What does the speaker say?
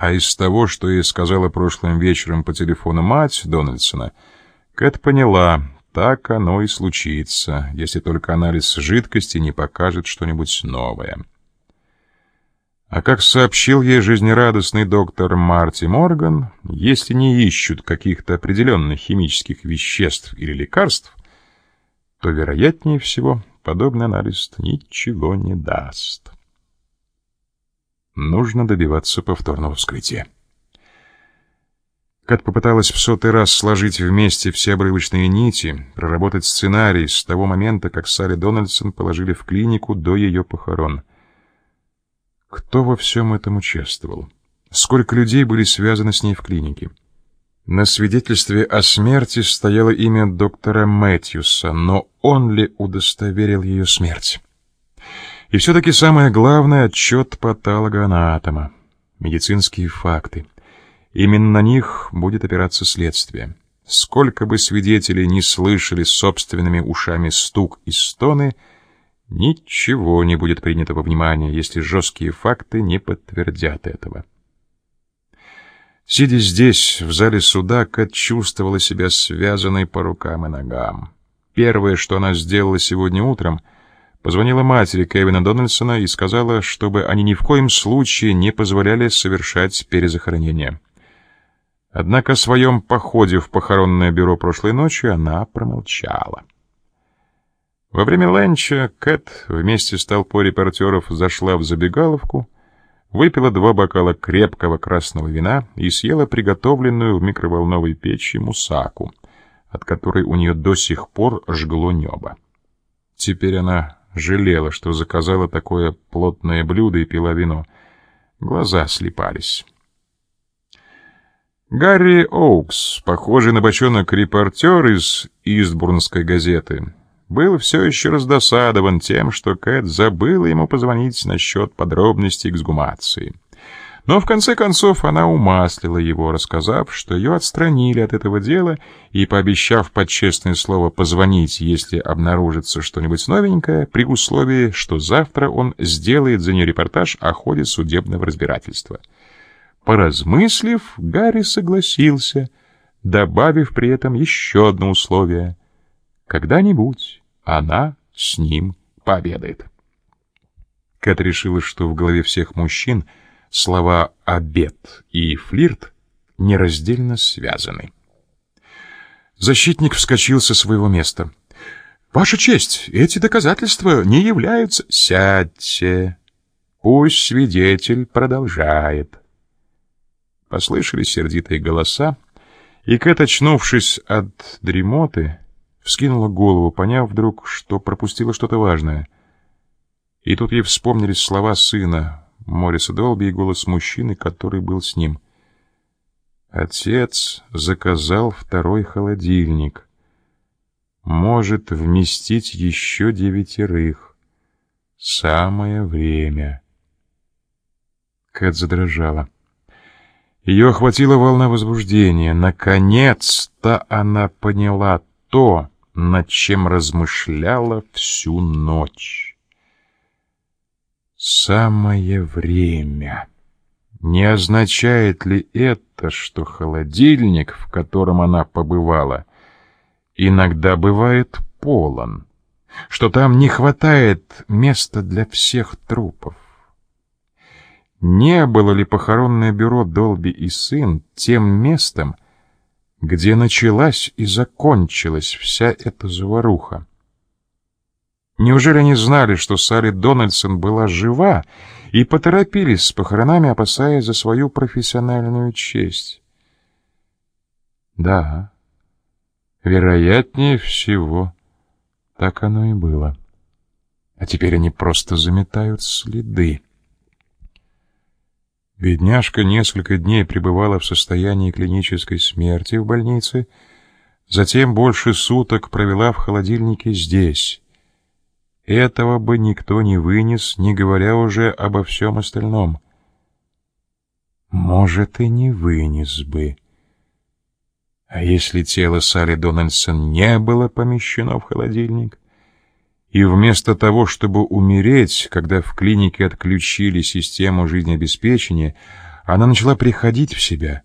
А из того, что ей сказала прошлым вечером по телефону мать Дональдсона, Кэт поняла, так оно и случится, если только анализ жидкости не покажет что-нибудь новое. А как сообщил ей жизнерадостный доктор Марти Морган, если не ищут каких-то определенных химических веществ или лекарств, то, вероятнее всего, подобный анализ ничего не даст. Нужно добиваться повторного вскрытия. Кат попыталась в сотый раз сложить вместе все обрывочные нити, проработать сценарий с того момента, как Салли Дональдсон положили в клинику до ее похорон. Кто во всем этом участвовал? Сколько людей были связаны с ней в клинике? На свидетельстве о смерти стояло имя доктора Мэтьюса, но он ли удостоверил ее смерть? И все-таки самое главное — отчет патологоанатома. Медицинские факты. Именно на них будет опираться следствие. Сколько бы свидетелей не слышали собственными ушами стук и стоны — Ничего не будет принято во внимание, если жесткие факты не подтвердят этого. Сидя здесь, в зале суда, Кэт чувствовала себя связанной по рукам и ногам. Первое, что она сделала сегодня утром, позвонила матери Кевина Дональдсона и сказала, чтобы они ни в коем случае не позволяли совершать перезахоронение. Однако о своем походе в похоронное бюро прошлой ночью она промолчала. Во время ланча Кэт вместе с толпой репортеров зашла в забегаловку, выпила два бокала крепкого красного вина и съела приготовленную в микроволновой печи мусаку, от которой у нее до сих пор жгло небо. Теперь она жалела, что заказала такое плотное блюдо и пила вино. Глаза слепались. Гарри Оукс, похожий на бочонок репортер из Истбурнской газеты, был все еще раздосадован тем, что Кэт забыла ему позвонить насчет подробностей эксгумации. Но в конце концов она умаслила его, рассказав, что ее отстранили от этого дела и пообещав под честное слово позвонить, если обнаружится что-нибудь новенькое, при условии, что завтра он сделает за нее репортаж о ходе судебного разбирательства. Поразмыслив, Гарри согласился, добавив при этом еще одно условие. Когда-нибудь она с ним пообедает. Кэт решила, что в голове всех мужчин слова «обед» и «флирт» нераздельно связаны. Защитник вскочил со своего места. «Ваша честь, эти доказательства не являются...» «Сядьте. Пусть свидетель продолжает». Послышались сердитые голоса, и Кэт, очнувшись от дремоты, вскинула голову, поняв вдруг, что пропустила что-то важное. И тут ей вспомнились слова сына, Мориса Долби и голос мужчины, который был с ним. Отец заказал второй холодильник. Может вместить еще девятерых. Самое время. Кэт задрожала. Ее охватила волна возбуждения. Наконец-то она поняла то, над чем размышляла всю ночь. Самое время. Не означает ли это, что холодильник, в котором она побывала, иногда бывает полон, что там не хватает места для всех трупов? Не было ли похоронное бюро Долби и сын тем местом, где началась и закончилась вся эта заваруха. Неужели они знали, что Салли Дональдсон была жива и поторопились с похоронами, опасаясь за свою профессиональную честь? Да, вероятнее всего, так оно и было. А теперь они просто заметают следы. Бедняжка несколько дней пребывала в состоянии клинической смерти в больнице, затем больше суток провела в холодильнике здесь. Этого бы никто не вынес, не говоря уже обо всем остальном. Может, и не вынес бы. А если тело Салли Дональдсон не было помещено в холодильник? И вместо того, чтобы умереть, когда в клинике отключили систему жизнеобеспечения, Она начала приходить в себя,